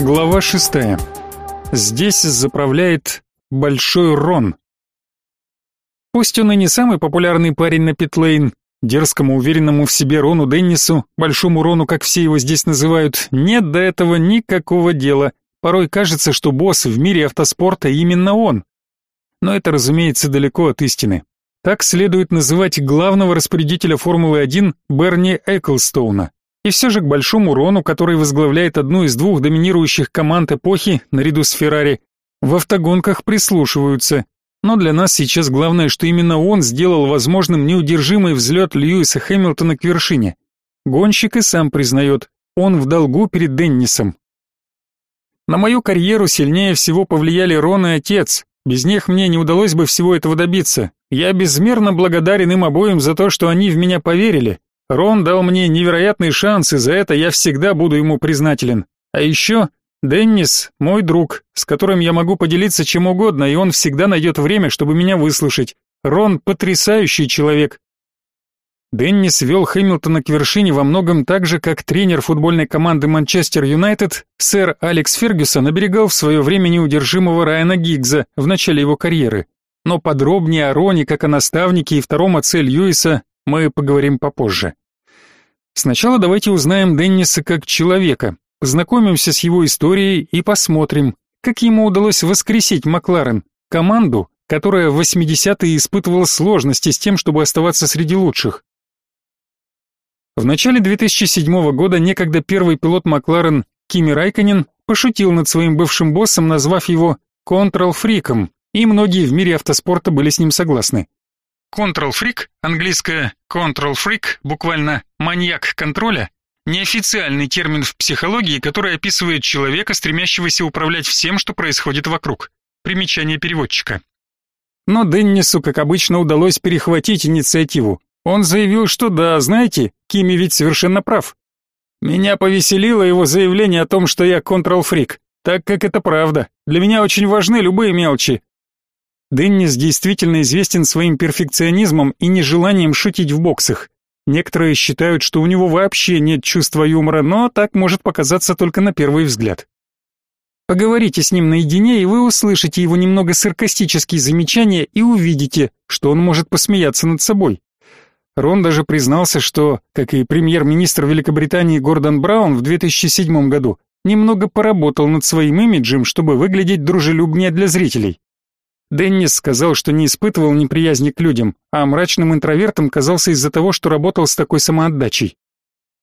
Глава шестая. Здесь заправляет Большой Рон. Пусть он и не самый популярный парень на Питлейн, дерзкому, уверенному в себе Рону Деннису, Большому Рону, как все его здесь называют, нет до этого никакого дела. Порой кажется, что босс в мире автоспорта именно он. Но это, разумеется, далеко от истины. Так следует называть главного распорядителя Формулы-1 Берни Эклстоуна. И все же к большому Рону, который возглавляет одну из двух доминирующих команд эпохи наряду с Феррари, в автогонках прислушиваются. Но для нас сейчас главное, что именно он сделал возможным неудержимый взлет Льюиса Хэмилтона к вершине. Гонщик и сам признает, он в долгу перед Деннисом. На мою карьеру сильнее всего повлияли Рон и отец. Без них мне не удалось бы всего этого добиться. Я безмерно благодарен им обоим за то, что они в меня поверили, Рон дал мне невероятный шанс, и за это я всегда буду ему признателен. А еще Деннис — мой друг, с которым я могу поделиться чем угодно, и он всегда найдет время, чтобы меня выслушать. Рон — потрясающий человек. Деннис вел Хэмилтона к вершине во многом так же, как тренер футбольной команды Манчестер Юнайтед, сэр Алекс Фергюсон, оберегал в свое время неудержимого Райана Гиггза в начале его карьеры. Но подробнее о Роне как о наставнике и втором отце Льюиса мы поговорим попозже. Сначала давайте узнаем Денниса как человека, познакомимся с его историей и посмотрим, как ему удалось воскресить Макларен, команду, которая в 80-е испытывала сложности с тем, чтобы оставаться среди лучших. В начале 2007 года некогда первый пилот Макларен Кими Райконен пошутил над своим бывшим боссом, назвав его «контрол-фриком», и многие в мире автоспорта были с ним согласны. Control Freak, английское Control Freak, буквально маньяк контроля, неофициальный термин в психологии, который описывает человека, стремящегося управлять всем, что происходит вокруг. Примечание переводчика. Но Деннису, как обычно, удалось перехватить инициативу. Он заявил, что да, знаете, Кими ведь совершенно прав. Меня повеселило его заявление о том, что я контрол-фрик, так как это правда. Для меня очень важны любые мелочи, Деннис действительно известен своим перфекционизмом и нежеланием шутить в боксах. Некоторые считают, что у него вообще нет чувства юмора, но так может показаться только на первый взгляд. Поговорите с ним наедине, и вы услышите его немного саркастические замечания и увидите, что он может посмеяться над собой. Рон даже признался, что, как и премьер-министр Великобритании Гордон Браун в 2007 году, немного поработал над своим имиджем, чтобы выглядеть дружелюбнее для зрителей. Деннис сказал, что не испытывал неприязни к людям, а мрачным интровертом казался из-за того, что работал с такой самоотдачей.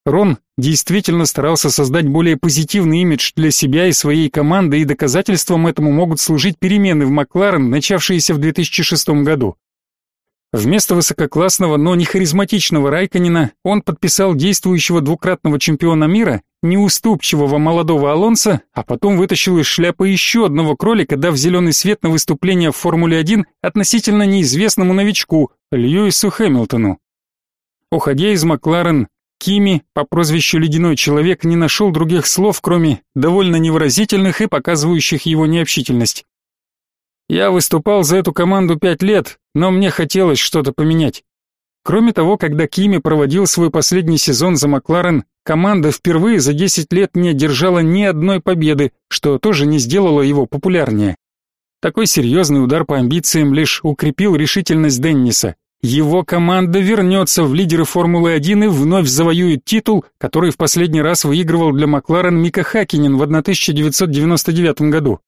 Рон действительно старался создать более позитивный имидж для себя и своей команды, и доказательством этому могут служить перемены в Макларен, начавшиеся в 2006 году. Вместо высококлассного, но не харизматичного Райконина он подписал действующего двукратного чемпиона мира, неуступчивого молодого Алонса, а потом вытащил из шляпы еще одного кролика, дав зеленый свет на выступление в Формуле-1 относительно неизвестному новичку Льюису Хэмилтону. Уходя из Макларен, Кими по прозвищу Ледяной Человек не нашел других слов, кроме довольно невыразительных и показывающих его необщительность. Я выступал за эту команду пять лет, но мне хотелось что-то поменять. Кроме того, когда Кими проводил свой последний сезон за Макларен, команда впервые за 10 лет не одержала ни одной победы, что тоже не сделало его популярнее. Такой серьезный удар по амбициям лишь укрепил решительность Денниса. Его команда вернется в лидеры Формулы-1 и вновь завоюет титул, который в последний раз выигрывал для Макларен Мика Хакинен в 1999 году.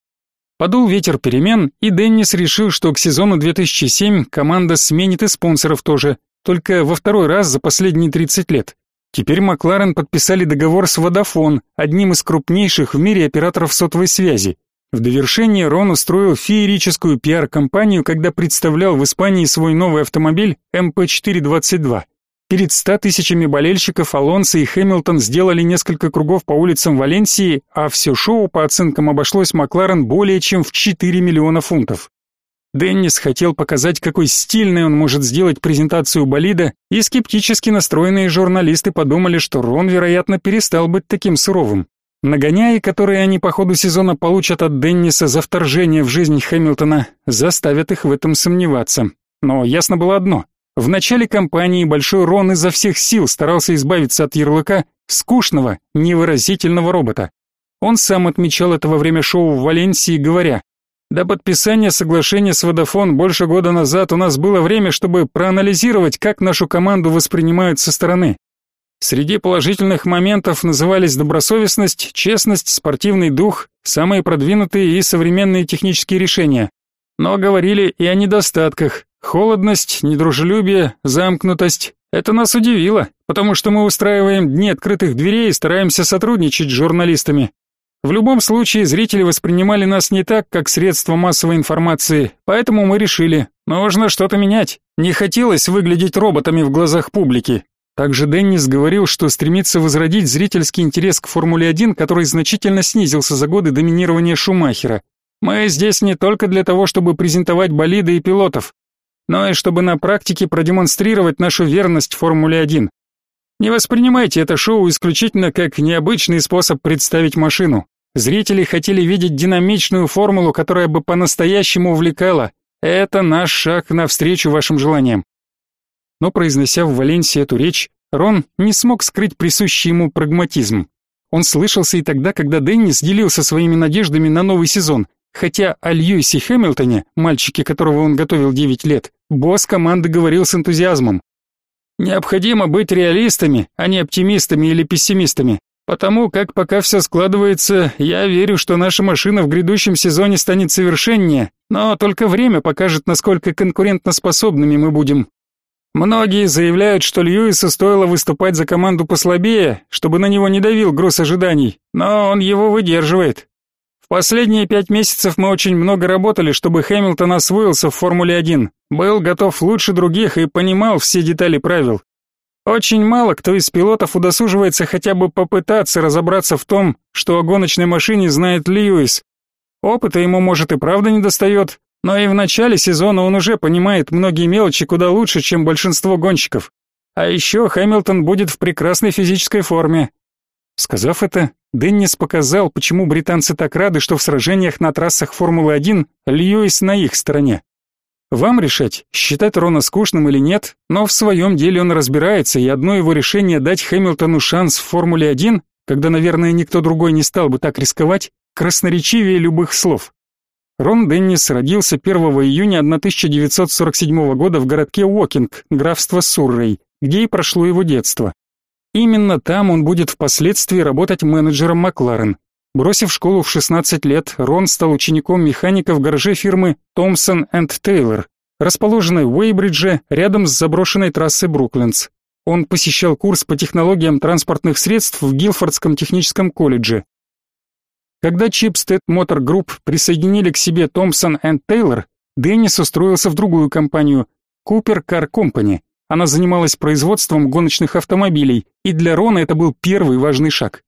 Подул ветер перемен, и Деннис решил, что к сезону 2007 команда сменит и спонсоров тоже, только во второй раз за последние 30 лет. Теперь Макларен подписали договор с Vodafone, одним из крупнейших в мире операторов сотовой связи. В довершение Рон устроил феерическую пиар-компанию, когда представлял в Испании свой новый автомобиль MP422. Перед ста тысячами болельщиков Алонсо и Хэмилтон сделали несколько кругов по улицам Валенсии, а все шоу, по оценкам, обошлось Макларен более чем в 4 миллиона фунтов. Деннис хотел показать, какой стильной он может сделать презентацию болида, и скептически настроенные журналисты подумали, что Рон, вероятно, перестал быть таким суровым. Нагоняи, которые они по ходу сезона получат от Денниса за вторжение в жизнь Хэмилтона, заставят их в этом сомневаться. Но ясно было одно в начале кампании Большой Рон изо всех сил старался избавиться от ярлыка скучного, невыразительного робота. Он сам отмечал это во время шоу в Валенсии, говоря, «До подписания соглашения с Водофон больше года назад у нас было время, чтобы проанализировать, как нашу команду воспринимают со стороны. Среди положительных моментов назывались добросовестность, честность, спортивный дух, самые продвинутые и современные технические решения. Но говорили и о недостатках. Холодность, недружелюбие, замкнутость. Это нас удивило, потому что мы устраиваем дни открытых дверей и стараемся сотрудничать с журналистами. В любом случае зрители воспринимали нас не так, как средство массовой информации, поэтому мы решили, нужно что-то менять. Не хотелось выглядеть роботами в глазах публики, также Деннис говорил, что стремится возродить зрительский интерес к Формуле-1, который значительно снизился за годы доминирования Шумахера. Мы здесь не только для того, чтобы презентовать болиды и пилотов, но и чтобы на практике продемонстрировать нашу верность Формуле-1. Не воспринимайте это шоу исключительно как необычный способ представить машину. Зрители хотели видеть динамичную формулу, которая бы по-настоящему увлекала. Это наш шаг навстречу вашим желаниям но произнося в Валенсии эту речь, Рон не смог скрыть присущий ему прагматизм. Он слышался и тогда, когда Деннис делился своими надеждами на новый сезон, хотя о Льюисе Хэмилтоне, мальчике которого он готовил 9 лет, босс команды говорил с энтузиазмом. «Необходимо быть реалистами, а не оптимистами или пессимистами. Потому как пока все складывается, я верю, что наша машина в грядущем сезоне станет совершеннее, но только время покажет, насколько конкурентоспособными мы будем. Многие заявляют, что Льюису стоило выступать за команду послабее, чтобы на него не давил груз ожиданий, но он его выдерживает. Последние пять месяцев мы очень много работали, чтобы Хэмилтон освоился в Формуле-1, был готов лучше других и понимал все детали правил. Очень мало кто из пилотов удосуживается хотя бы попытаться разобраться в том, что о гоночной машине знает Льюис. Опыта ему, может, и правда не достает, но и в начале сезона он уже понимает многие мелочи куда лучше, чем большинство гонщиков. А еще Хэмилтон будет в прекрасной физической форме. Сказав это, Деннис показал, почему британцы так рады, что в сражениях на трассах Формулы-1 Льюис на их стороне. Вам решать, считать Рона скучным или нет, но в своем деле он разбирается, и одно его решение дать Хэмилтону шанс в Формуле-1, когда, наверное, никто другой не стал бы так рисковать, красноречивее любых слов. Рон Деннис родился 1 июня 1947 года в городке Уокинг, графство Суррей, где и прошло его детство. Именно там он будет впоследствии работать менеджером Макларен. Бросив школу в 16 лет, Рон стал учеником механика в гараже фирмы Thomson Taylor, расположенной в Уэйбридже, рядом с заброшенной трассой Бруклинс. Он посещал курс по технологиям транспортных средств в Гилфордском техническом колледже, когда Chipstead Motor Group присоединили к себе Thomson Taylor, Деннис устроился в другую компанию Cooper Car Company. Она занималась производством гоночных автомобилей, и для Рона это был первый важный шаг.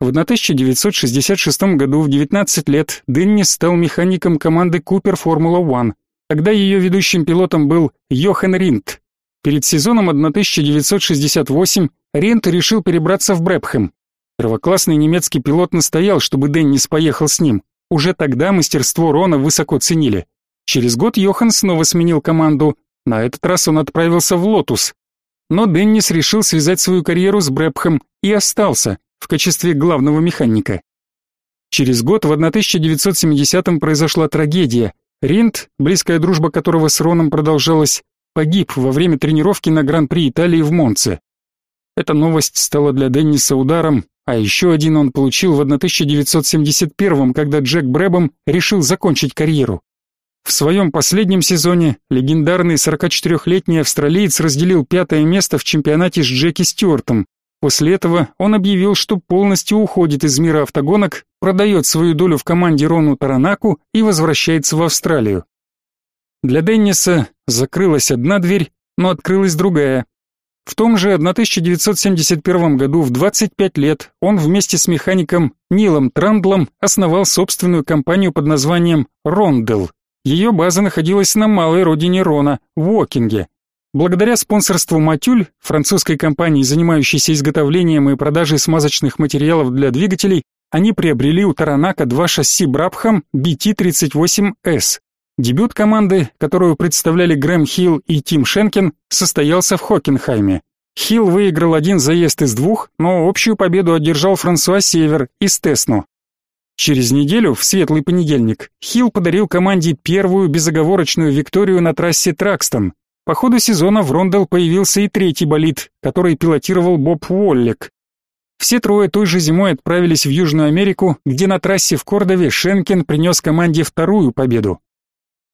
В 1966 году в 19 лет Деннис стал механиком команды Cooper Formula One. Тогда ее ведущим пилотом был Йохан Ринд. Перед сезоном 1968 Ринд решил перебраться в Брэпхэм, Первоклассный немецкий пилот настоял, чтобы Деннис поехал с ним. Уже тогда мастерство Рона высоко ценили. Через год Йохан снова сменил команду. На этот раз он отправился в Lotus. Но Деннис решил связать свою карьеру с Brabham и остался в качестве главного механика. Через год, в 1970-м, произошла трагедия. Риндт, близкая дружба которого с Роном продолжалась, погиб во время тренировки на Гран-при Италии в Монце. Эта новость стала для Денниса ударом, а еще один он получил в 1971 когда Джек Брэбем решил закончить карьеру. В своем последнем сезоне легендарный 44-летний австралиец разделил пятое место в чемпионате с Джеки Стюартом. После этого он объявил, что полностью уходит из мира автогонок, продает свою долю в команде Рону Таранаку и возвращается в Австралию. Для Денниса закрылась одна дверь, но открылась другая. В том же 1971 году в 25 лет он вместе с механиком Нилом Трандлом основал собственную компанию под названием «Рондел». Ее база находилась на малой родине Рона, в Уокинге. Благодаря спонсорству Матюль, французской компании, занимающейся изготовлением и продажей смазочных материалов для двигателей, они приобрели у Таранака два шасси Брабхам BT-38S. Дебют команды, которую представляли Грэм Хилл и Тим Шенкин, состоялся в Хокенхайме. Хилл выиграл один заезд из двух, но общую победу одержал Франсуа Север из Тесно. Через неделю, в светлый понедельник, Хилл подарил команде первую безоговорочную викторию на трассе Тракстон. По ходу сезона в Рондел появился и третий болид, который пилотировал Боб Уоллек. Все трое той же зимой отправились в Южную Америку, где на трассе в Кордове Шенкен принес команде вторую победу.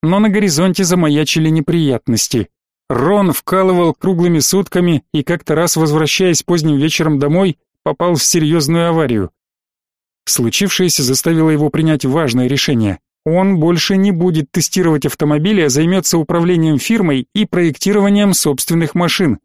Но на горизонте замаячили неприятности. Рон вкалывал круглыми сутками и как-то раз, возвращаясь поздним вечером домой, попал в серьезную аварию. Случившееся заставило его принять важное решение. Он больше не будет тестировать автомобили, а займется управлением фирмой и проектированием собственных машин.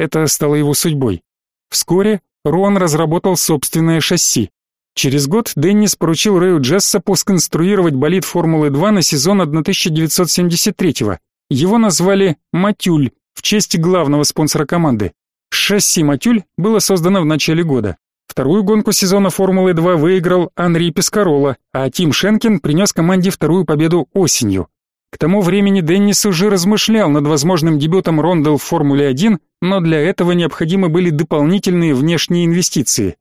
Это стало его судьбой. Вскоре Рон разработал собственное шасси. Через год Деннис поручил Рэю Джессопу сконструировать болид Формулы-2 на сезон 1973-го. Его назвали «Матюль» в честь главного спонсора команды. Шасси «Матюль» было создано в начале года. Вторую гонку сезона Формулы-2 выиграл Анри Пескарола, а Тим Шенкин принес команде вторую победу осенью. К тому времени Деннис уже размышлял над возможным дебютом Рондел в Формуле-1, но для этого необходимы были дополнительные внешние инвестиции.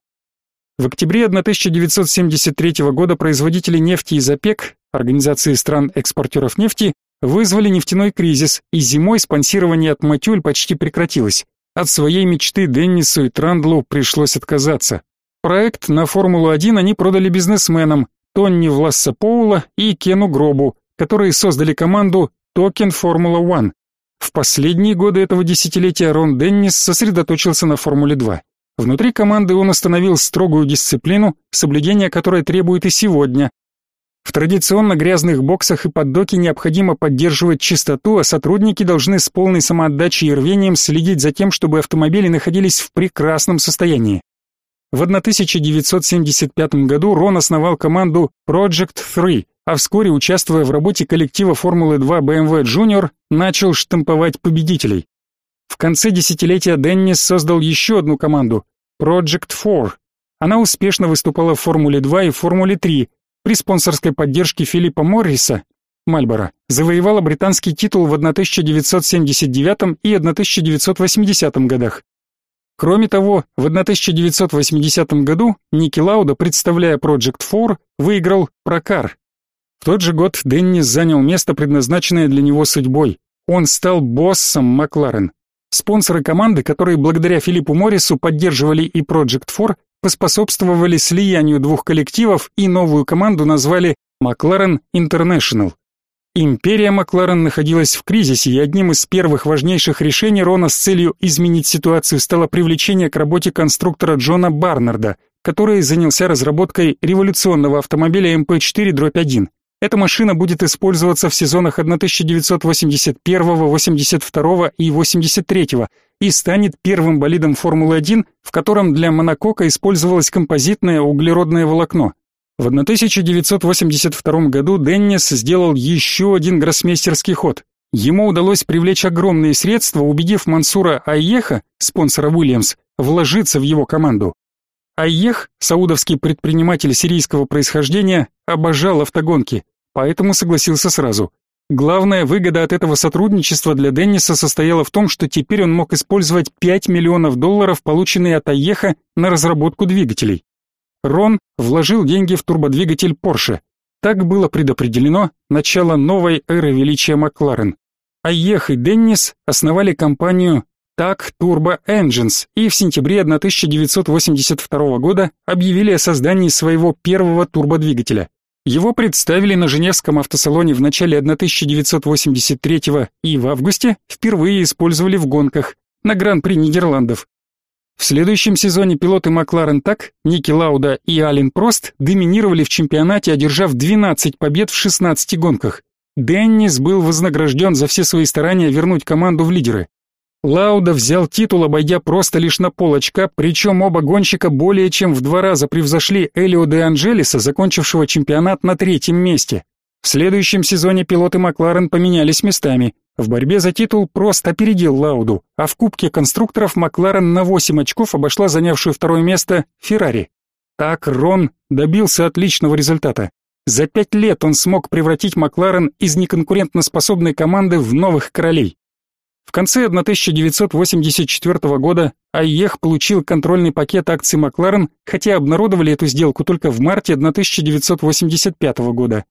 В октябре 1973 года производители нефти из ОПЕК, Организации стран-экспортеров нефти, вызвали нефтяной кризис, и зимой спонсирование от Матюль почти прекратилось. От своей мечты Деннису и Трандлу пришлось отказаться. Проект на Формулу-1 они продали бизнесменам Тонни Власса Поула и Кену Гробу, которые создали команду Токен Формула One. В последние годы этого десятилетия Рон Деннис сосредоточился на Формуле-2. Внутри команды он установил строгую дисциплину, соблюдение которой требует и сегодня, в традиционно грязных боксах и поддоке необходимо поддерживать чистоту, а сотрудники должны с полной самоотдачей и рвением следить за тем, чтобы автомобили находились в прекрасном состоянии. В 1975 году Рон основал команду Project 3, а вскоре, участвуя в работе коллектива Формулы-2 BMW Junior, начал штамповать победителей. В конце десятилетия Деннис создал еще одну команду Project 4. Она успешно выступала в Формуле 2 и Формуле 3, при спонсорской поддержке Филиппа Морриса Мальборо завоевала британский титул в 1979 и 1980 годах. Кроме того, в 1980 году Ники Лауда, представляя Project 4, выиграл Прокар. В тот же год Деннис занял место, предназначенное для него судьбой. Он стал боссом Макларен. Спонсоры команды, которые благодаря Филиппу Моррису поддерживали и Project 4, поспособствовали слиянию двух коллективов и новую команду назвали McLaren International. Империя Макларен находилась в кризисе, и одним из первых важнейших решений Рона с целью изменить ситуацию стало привлечение к работе конструктора Джона Барнарда, который занялся разработкой революционного автомобиля МП4-1. Эта машина будет использоваться в сезонах 1981, 82 и 83 и станет первым болидом Формулы-1, в котором для монокока использовалось композитное углеродное волокно. В 1982 году Деннис сделал еще один гроссмейстерский ход. Ему удалось привлечь огромные средства, убедив Мансура Айеха, спонсора Уильямс, вложиться в его команду. Айех, саудовский предприниматель сирийского происхождения, обожал автогонки, поэтому согласился сразу. Главная выгода от этого сотрудничества для Денниса состояла в том, что теперь он мог использовать 5 миллионов долларов, полученные от Аеха, на разработку двигателей. Рон вложил деньги в турбодвигатель Porsche. Так было предопределено начало новой эры величия Макларен. Аех и Деннис основали компанию TAC Turbo Engines и в сентябре 1982 года объявили о создании своего первого турбодвигателя. Его представили на Женевском автосалоне в начале 1983 и в августе впервые использовали в гонках на Гран-при Нидерландов. В следующем сезоне пилоты Макларен Так, Ники Лауда и Ален Прост доминировали в чемпионате, одержав 12 побед в 16 гонках. Деннис был вознагражден за все свои старания вернуть команду в лидеры. Лауда взял титул, обойдя просто лишь на полочка, причем оба гонщика более чем в два раза превзошли Элио де Анджелеса, закончившего чемпионат на третьем месте. В следующем сезоне пилоты Макларен поменялись местами. В борьбе за титул просто опередил Лауду, а в Кубке конструкторов Макларен на 8 очков обошла занявшую второе место Феррари. Так Рон добился отличного результата. За пять лет он смог превратить Макларен из неконкурентноспособной команды в новых королей. В конце 1984 года Айех получил контрольный пакет акций Макларен, хотя обнародовали эту сделку только в марте 1985 года.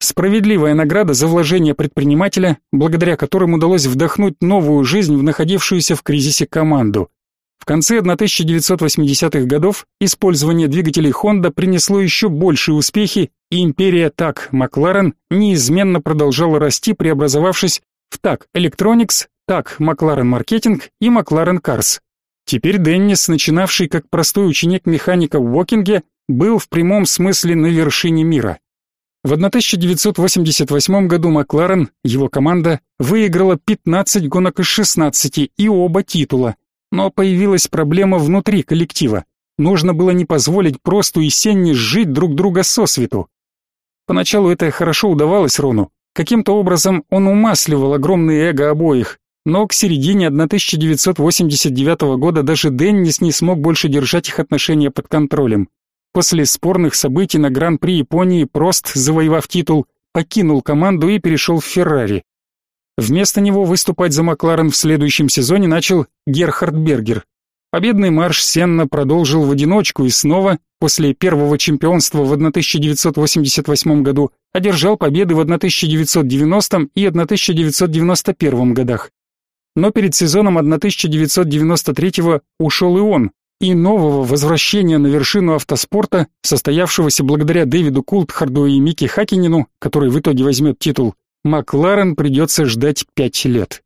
Справедливая награда за вложение предпринимателя, благодаря которым удалось вдохнуть новую жизнь в находившуюся в кризисе команду. В конце 1980-х годов использование двигателей Honda принесло еще большие успехи, и империя TAC Макларен неизменно продолжала расти, преобразовавшись в TAC Electronics, TAC McLaren Marketing и McLaren Cars. Теперь Деннис, начинавший как простой ученик механика в Уокинге, был в прямом смысле на вершине мира. В 1988 году Макларен, его команда, выиграла 15 гонок из 16 и оба титула. Но появилась проблема внутри коллектива. Нужно было не позволить просто и Сенни сжить друг друга сосвету. Поначалу это хорошо удавалось Рону. Каким-то образом он умасливал огромное эго обоих, но к середине 1989 года даже Деннис не смог больше держать их отношения под контролем. После спорных событий на Гран-при Японии Прост, завоевав титул, покинул команду и перешел в Феррари. Вместо него выступать за Макларен в следующем сезоне начал Герхард Бергер. Победный марш Сенна продолжил в одиночку и снова, после первого чемпионства в 1988 году, одержал победы в 1990 и 1991 годах. Но перед сезоном 1993 ушел и он, и нового возвращения на вершину автоспорта, состоявшегося благодаря Дэвиду Култхарду и Микки Хакинину, который в итоге возьмет титул, Макларен придется ждать пять лет.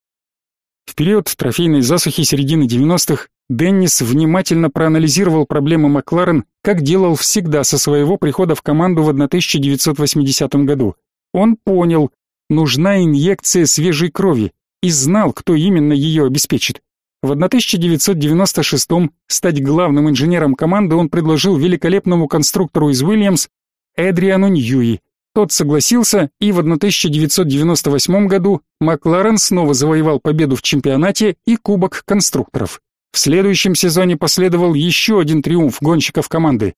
В период трофейной засухи середины 90-х Деннис внимательно проанализировал проблемы Макларен, как делал всегда со своего прихода в команду в 1980 году. Он понял, нужна инъекция свежей крови, и знал, кто именно ее обеспечит. В 1996-м стать главным инженером команды он предложил великолепному конструктору из Уильямс Эдриану Ньюи. Тот согласился, и в 1998 году Макларен снова завоевал победу в чемпионате и Кубок конструкторов. В следующем сезоне последовал еще один триумф гонщиков команды.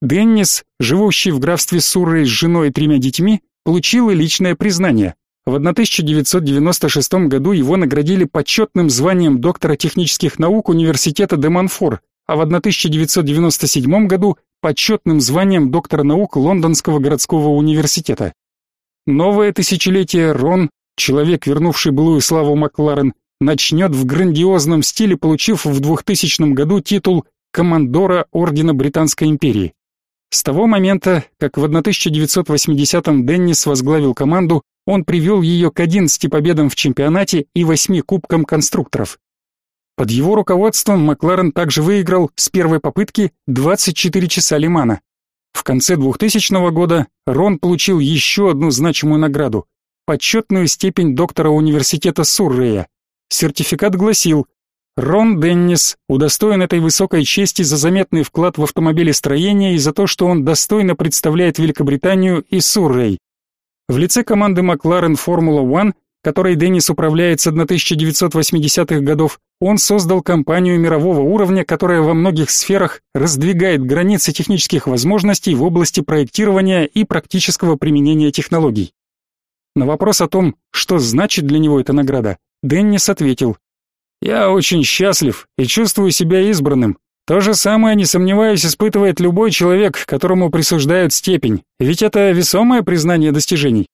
Деннис, живущий в графстве Суррей с женой и тремя детьми, получил и личное признание. В 1996 году его наградили почетным званием доктора технических наук Университета де Монфор, а в 1997 году почетным званием доктора наук Лондонского городского университета. Новое тысячелетие Рон, человек, вернувший былую славу Макларен, начнет в грандиозном стиле, получив в 2000 году титул командора Ордена Британской империи. С того момента, как в 1980-м Деннис возглавил команду, он привел ее к 11 победам в чемпионате и 8 кубкам конструкторов. Под его руководством Макларен также выиграл с первой попытки 24 часа Лимана. В конце 2000 года Рон получил еще одну значимую награду – почетную степень доктора университета Суррея. Сертификат гласил Рон Деннис удостоен этой высокой чести за заметный вклад в автомобилестроение и за то, что он достойно представляет Великобританию и Суррей. В лице команды Макларен Формула One, которой Деннис управляет с 1980-х годов, он создал компанию мирового уровня, которая во многих сферах раздвигает границы технических возможностей в области проектирования и практического применения технологий. На вопрос о том, что значит для него эта награда, Деннис ответил: "Я очень счастлив и чувствую себя избранным. То же самое, не сомневаюсь, испытывает любой человек, которому присуждают степень, ведь это весомое признание достижений.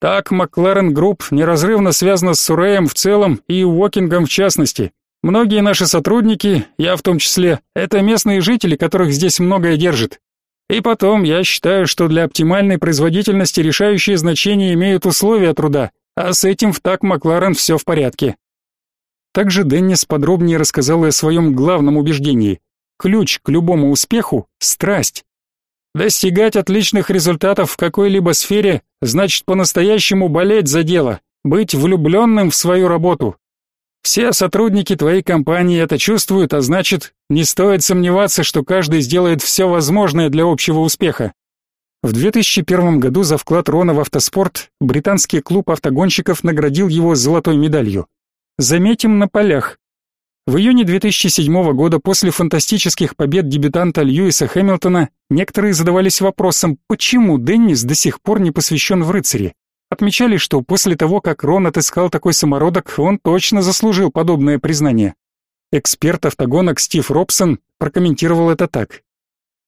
Так, McLaren Group неразрывно связана с Сурреем в целом и Уокингом в частности. Многие наши сотрудники, я в том числе, это местные жители, которых здесь многое держит. И потом, я считаю, что для оптимальной производительности решающее значение имеют условия труда, а с этим в так Макларен все в порядке. Также Деннис подробнее рассказал о своем главном убеждении. Ключ к любому успеху – страсть. Достигать отличных результатов в какой-либо сфере значит по-настоящему болеть за дело, быть влюбленным в свою работу. Все сотрудники твоей компании это чувствуют, а значит, не стоит сомневаться, что каждый сделает все возможное для общего успеха. В 2001 году за вклад Рона в автоспорт британский клуб автогонщиков наградил его золотой медалью. Заметим на полях. В июне 2007 года после фантастических побед дебютанта Льюиса Хэмилтона некоторые задавались вопросом, почему Деннис до сих пор не посвящен в рыцари. Отмечали, что после того, как Рон отыскал такой самородок, он точно заслужил подобное признание. Эксперт автогонок Стив Робсон прокомментировал это так.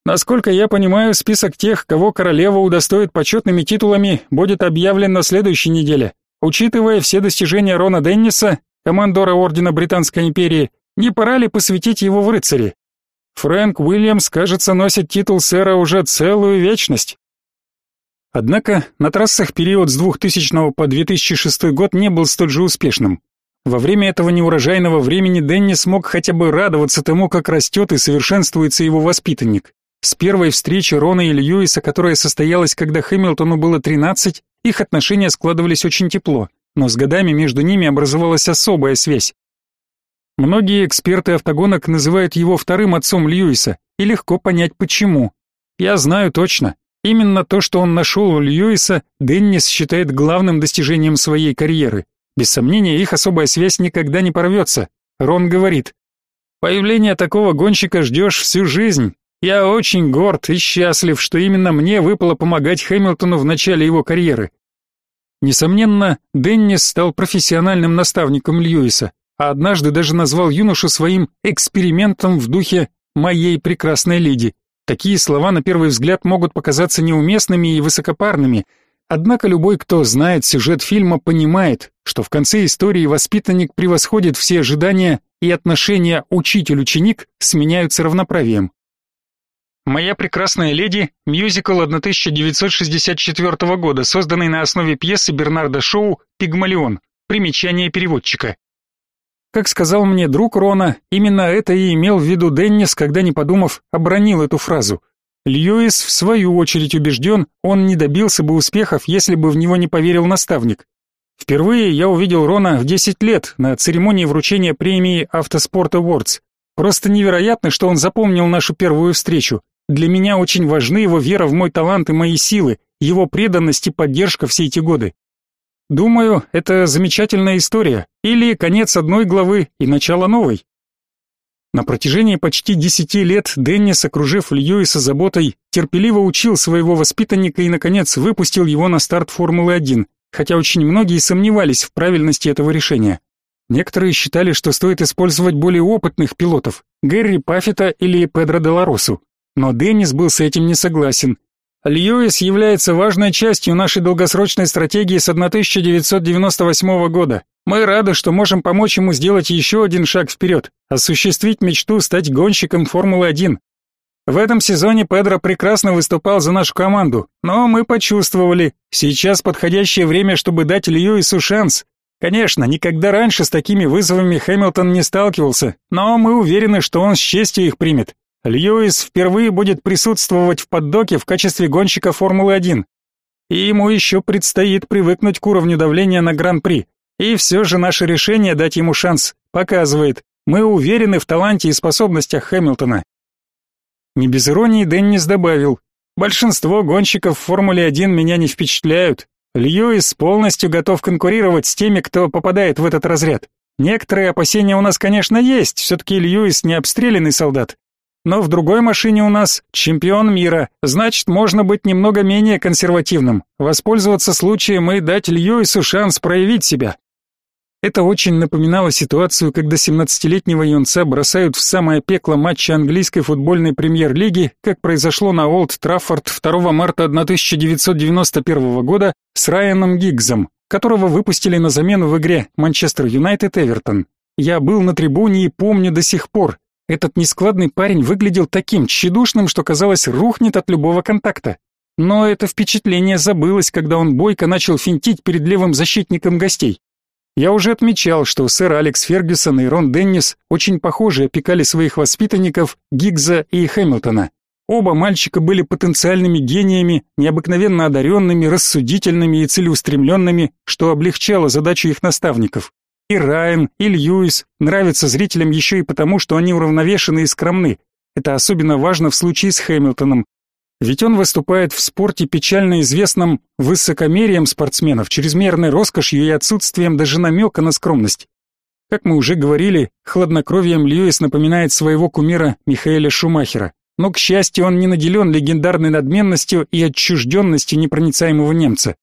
Насколько я понимаю, список тех, кого королева удостоит почетными титулами, будет объявлен на следующей неделе. Учитывая все достижения Рона Денниса, командора Ордена Британской империи, не пора ли посвятить его в рыцари? Фрэнк Уильямс, кажется, носит титул сэра уже целую вечность. Однако на трассах период с 2000 по 2006 год не был столь же успешным. Во время этого неурожайного времени Дэнни смог хотя бы радоваться тому, как растет и совершенствуется его воспитанник. С первой встречи Рона и Льюиса, которая состоялась, когда Хэмилтону было 13, их отношения складывались очень тепло, но с годами между ними образовалась особая связь. Многие эксперты автогонок называют его вторым отцом Льюиса, и легко понять почему. Я знаю точно. Именно то, что он нашел у Льюиса, Деннис считает главным достижением своей карьеры. Без сомнения, их особая связь никогда не порвется. Рон говорит, «Появление такого гонщика ждешь всю жизнь. Я очень горд и счастлив, что именно мне выпало помогать Хэмилтону в начале его карьеры». Несомненно, Деннис стал профессиональным наставником Льюиса, а однажды даже назвал юношу своим экспериментом в духе «моей прекрасной леди». Такие слова на первый взгляд могут показаться неуместными и высокопарными – Однако любой, кто знает сюжет фильма, понимает, что в конце истории воспитанник превосходит все ожидания, и отношения учитель-ученик сменяются равноправием. «Моя прекрасная леди» — мюзикл 1964 года, созданный на основе пьесы Бернарда Шоу «Пигмалион». Примечание переводчика. Как сказал мне друг Рона, именно это и имел в виду Деннис, когда, не подумав, обронил эту фразу. Льюис, в свою очередь, убежден, он не добился бы успехов, если бы в него не поверил наставник. Впервые я увидел Рона в 10 лет на церемонии вручения премии Автоспорт Awards. Просто невероятно, что он запомнил нашу первую встречу. Для меня очень важны его вера в мой талант и мои силы, его преданность и поддержка все эти годы. Думаю, это замечательная история, или конец одной главы и начало новой. На протяжении почти десяти лет Деннис, окружив Льюиса заботой, терпеливо учил своего воспитанника и, наконец, выпустил его на старт Формулы-1, хотя очень многие сомневались в правильности этого решения. Некоторые считали, что стоит использовать более опытных пилотов, Гэри Паффета или Педро Деларосу. Но Деннис был с этим не согласен. Льюис является важной частью нашей долгосрочной стратегии с 1998 года. Мы рады, что можем помочь ему сделать еще один шаг вперед, осуществить мечту стать гонщиком Формулы-1. В этом сезоне Педро прекрасно выступал за нашу команду, но мы почувствовали, сейчас подходящее время, чтобы дать Льюису шанс. Конечно, никогда раньше с такими вызовами Хэмилтон не сталкивался, но мы уверены, что он с честью их примет. Льюис впервые будет присутствовать в поддоке в качестве гонщика Формулы-1. И ему еще предстоит привыкнуть к уровню давления на Гран-при. И все же наше решение дать ему шанс показывает, мы уверены в таланте и способностях Хэмилтона. Не без иронии Деннис добавил, большинство гонщиков в Формуле-1 меня не впечатляют. Льюис полностью готов конкурировать с теми, кто попадает в этот разряд. Некоторые опасения у нас, конечно, есть, все-таки Льюис не обстрелянный солдат. Но в другой машине у нас чемпион мира, значит, можно быть немного менее консервативным, воспользоваться случаем и дать Льюису шанс проявить себя. Это очень напоминало ситуацию, когда 17-летнего юнца бросают в самое пекло матча английской футбольной премьер-лиги, как произошло на Олд Траффорд 2 марта 1991 года с Райаном Гиггсом, которого выпустили на замену в игре Манчестер Юнайтед-Эвертон. Я был на трибуне и помню до сих пор. Этот нескладный парень выглядел таким тщедушным, что казалось, рухнет от любого контакта. Но это впечатление забылось, когда он бойко начал финтить перед левым защитником гостей. Я уже отмечал, что сэр Алекс Фергюсон и Рон Деннис очень похожи опекали своих воспитанников Гигза и Хэмилтона. Оба мальчика были потенциальными гениями, необыкновенно одаренными, рассудительными и целеустремленными, что облегчало задачу их наставников. И Райан, и Льюис нравятся зрителям еще и потому, что они уравновешены и скромны. Это особенно важно в случае с Хэмилтоном, ведь он выступает в спорте печально известном высокомерием спортсменов, чрезмерной роскошью и отсутствием даже намека на скромность. Как мы уже говорили, хладнокровием Льюис напоминает своего кумира Михаэля Шумахера, но, к счастью, он не наделен легендарной надменностью и отчужденностью непроницаемого немца.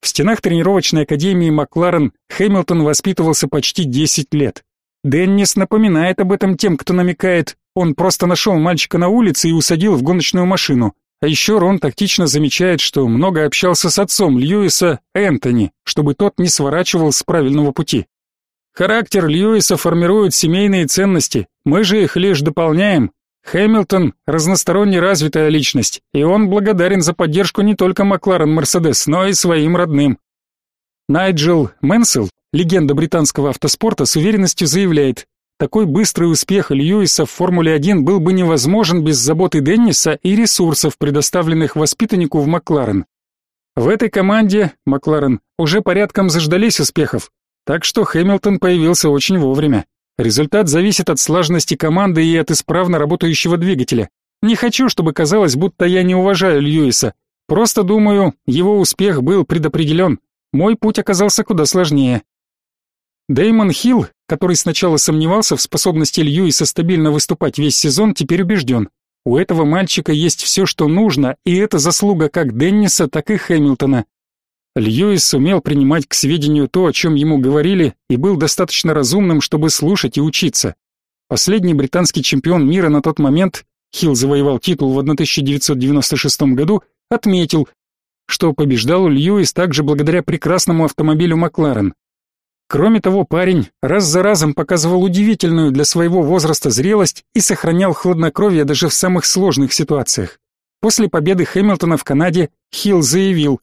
В стенах тренировочной академии Макларен Хэмилтон воспитывался почти 10 лет. Деннис напоминает об этом тем, кто намекает, он просто нашел мальчика на улице и усадил в гоночную машину. А еще Рон тактично замечает, что много общался с отцом Льюиса, Энтони, чтобы тот не сворачивал с правильного пути. Характер Льюиса формирует семейные ценности, мы же их лишь дополняем. Хэмилтон – разносторонне развитая личность, и он благодарен за поддержку не только Макларен Мерседес, но и своим родным. Найджел Мэнсел, легенда британского автоспорта, с уверенностью заявляет, такой быстрый успех Льюиса в Формуле-1 был бы невозможен без заботы Денниса и ресурсов, предоставленных воспитаннику в Макларен. В этой команде, Макларен, уже порядком заждались успехов, так что Хэмилтон появился очень вовремя. Результат зависит от слаженности команды и от исправно работающего двигателя. Не хочу, чтобы казалось, будто я не уважаю Льюиса. Просто думаю, его успех был предопределен. Мой путь оказался куда сложнее. Дэймон Хилл, который сначала сомневался в способности Льюиса стабильно выступать весь сезон, теперь убежден. У этого мальчика есть все, что нужно, и это заслуга как Денниса, так и Хэмилтона. Льюис сумел принимать к сведению то, о чем ему говорили, и был достаточно разумным, чтобы слушать и учиться. Последний британский чемпион мира на тот момент, Хилл завоевал титул в 1996 году, отметил, что побеждал Льюис также благодаря прекрасному автомобилю Макларен. Кроме того, парень раз за разом показывал удивительную для своего возраста зрелость и сохранял хладнокровие даже в самых сложных ситуациях. После победы Хэмилтона в Канаде Хилл заявил,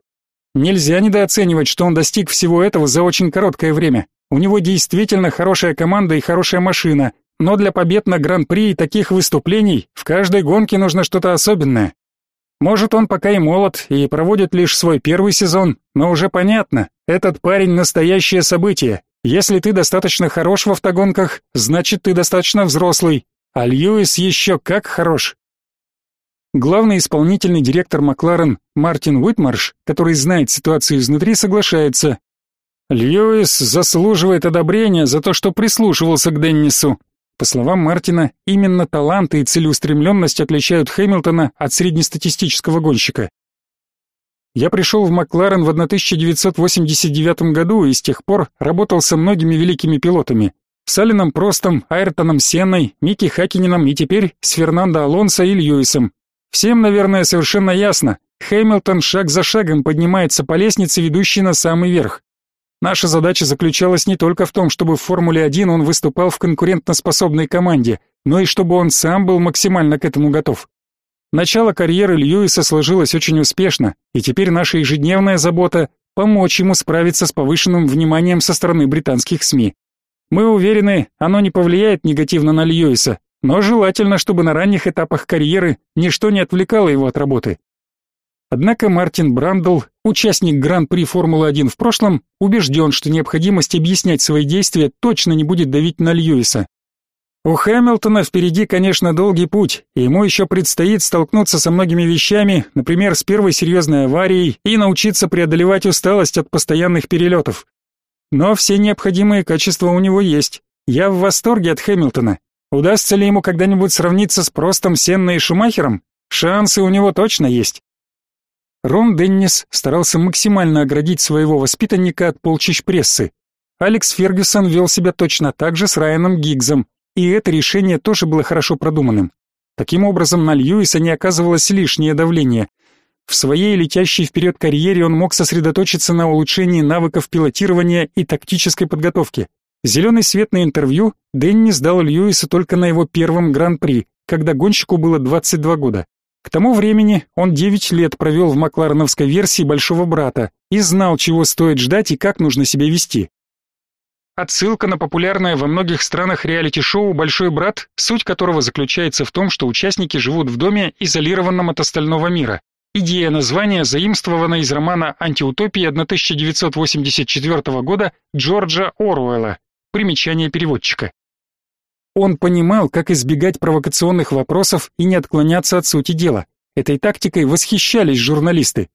«Нельзя недооценивать, что он достиг всего этого за очень короткое время. У него действительно хорошая команда и хорошая машина, но для побед на Гран-при и таких выступлений в каждой гонке нужно что-то особенное. Может, он пока и молод и проводит лишь свой первый сезон, но уже понятно, этот парень настоящее событие. Если ты достаточно хорош в автогонках, значит ты достаточно взрослый, а Льюис еще как хорош. Главный исполнительный директор Макларен Мартин Уитмарш, который знает ситуацию изнутри, соглашается. Льюис заслуживает одобрения за то, что прислушивался к Деннису. По словам Мартина, именно таланты и целеустремленность отличают Хэмилтона от среднестатистического гонщика. Я пришел в Макларен в 1989 году и с тех пор работал со многими великими пилотами. С Алленом Простом, Айртоном Сенной, Микки Хакинином и теперь с Фернандо Алонсо и Льюисом. Всем, наверное, совершенно ясно, Хэмилтон шаг за шагом поднимается по лестнице, ведущей на самый верх. Наша задача заключалась не только в том, чтобы в Формуле-1 он выступал в конкурентноспособной команде, но и чтобы он сам был максимально к этому готов. Начало карьеры Льюиса сложилось очень успешно, и теперь наша ежедневная забота – помочь ему справиться с повышенным вниманием со стороны британских СМИ. Мы уверены, оно не повлияет негативно на Льюиса, но желательно, чтобы на ранних этапах карьеры ничто не отвлекало его от работы. Однако Мартин Брандл, участник Гран-при Формулы-1 в прошлом, убежден, что необходимость объяснять свои действия точно не будет давить на Льюиса. У Хэмилтона впереди, конечно, долгий путь, и ему еще предстоит столкнуться со многими вещами, например, с первой серьезной аварией и научиться преодолевать усталость от постоянных перелетов. Но все необходимые качества у него есть. Я в восторге от Хэмилтона. Удастся ли ему когда-нибудь сравниться с Простом, Сенной и Шумахером? Шансы у него точно есть. Рон Деннис старался максимально оградить своего воспитанника от полчищ прессы. Алекс Фергюсон вел себя точно так же с Райаном Гиггсом, и это решение тоже было хорошо продуманным. Таким образом, на Льюиса не оказывалось лишнее давление. В своей летящей вперед карьере он мог сосредоточиться на улучшении навыков пилотирования и тактической подготовки. Зеленый свет на интервью Деннис дал Льюису только на его первом гран-при, когда гонщику было 22 года. К тому времени он 9 лет провел в маклареновской версии «Большого брата» и знал, чего стоит ждать и как нужно себя вести. Отсылка на популярное во многих странах реалити-шоу «Большой брат», суть которого заключается в том, что участники живут в доме, изолированном от остального мира. Идея названия заимствована из романа «Антиутопия» 1984 года Джорджа Оруэлла. Примечание переводчика. Он понимал, как избегать провокационных вопросов и не отклоняться от сути дела. Этой тактикой восхищались журналисты.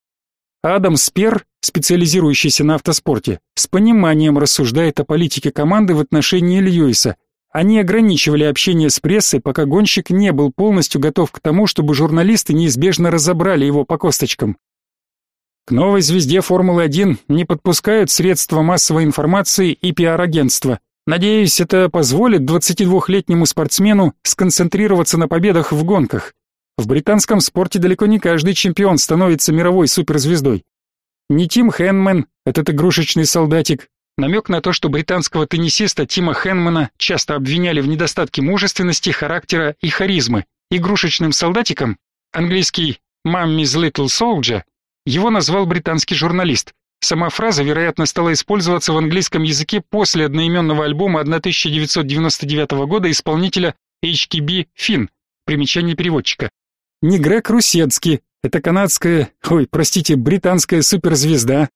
Адам Спер, специализирующийся на автоспорте, с пониманием рассуждает о политике команды в отношении Льюиса. Они ограничивали общение с прессой, пока гонщик не был полностью готов к тому, чтобы журналисты неизбежно разобрали его по косточкам. К новой звезде Формулы-1 не подпускают средства массовой информации и пиар-агентства. Надеюсь, это позволит 22-летнему спортсмену сконцентрироваться на победах в гонках. В британском спорте далеко не каждый чемпион становится мировой суперзвездой. Не Тим Хенмен, этот игрушечный солдатик, намек на то, что британского теннисиста Тима Хенмана часто обвиняли в недостатке мужественности, характера и харизмы. Игрушечным солдатиком, английский «Mummy's Little Soldier», его назвал британский журналист. Сама фраза, вероятно, стала использоваться в английском языке после одноименного альбома 1999 года исполнителя HKB Finn. Примечание переводчика. Не Грег Русецкий, это канадская, ой, простите, британская суперзвезда.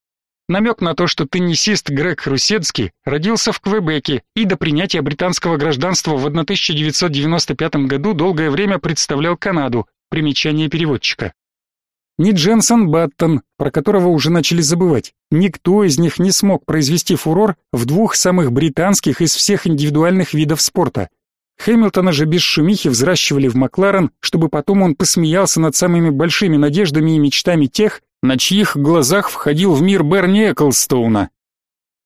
Намек на то, что теннисист Грег Русецкий родился в Квебеке и до принятия британского гражданства в 1995 году долгое время представлял Канаду. Примечание переводчика ни Дженсон Баттон, про которого уже начали забывать. Никто из них не смог произвести фурор в двух самых британских из всех индивидуальных видов спорта. Хэмилтона же без шумихи взращивали в Макларен, чтобы потом он посмеялся над самыми большими надеждами и мечтами тех, на чьих глазах входил в мир Берни Эклстоуна.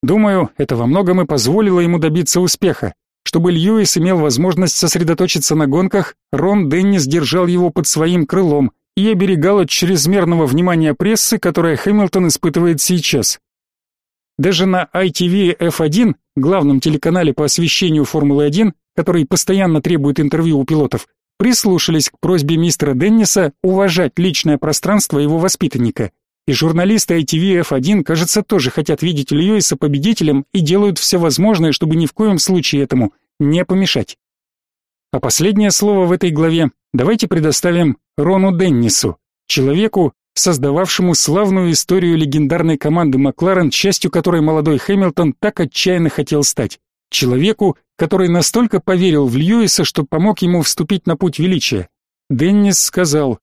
Думаю, это во многом и позволило ему добиться успеха. Чтобы Льюис имел возможность сосредоточиться на гонках, Рон Деннис держал его под своим крылом – и оберегал от чрезмерного внимания прессы, которое Хэмилтон испытывает сейчас. Даже на ITV F1, главном телеканале по освещению Формулы-1, который постоянно требует интервью у пилотов, прислушались к просьбе мистера Денниса уважать личное пространство его воспитанника. И журналисты ITV F1, кажется, тоже хотят видеть Льюиса победителем и делают все возможное, чтобы ни в коем случае этому не помешать. А последнее слово в этой главе давайте предоставим Рону Деннису, человеку, создававшему славную историю легендарной команды Макларен, частью которой молодой Хэмилтон так отчаянно хотел стать. Человеку, который настолько поверил в Льюиса, что помог ему вступить на путь величия. Деннис сказал,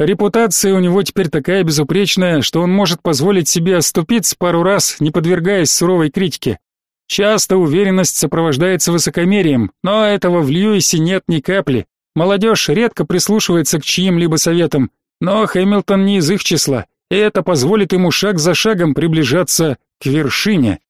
«Репутация у него теперь такая безупречная, что он может позволить себе оступиться пару раз, не подвергаясь суровой критике. Часто уверенность сопровождается высокомерием, но этого в Льюисе нет ни капли. Молодежь редко прислушивается к чьим-либо советам, но Хэмилтон не из их числа, и это позволит ему шаг за шагом приближаться к вершине.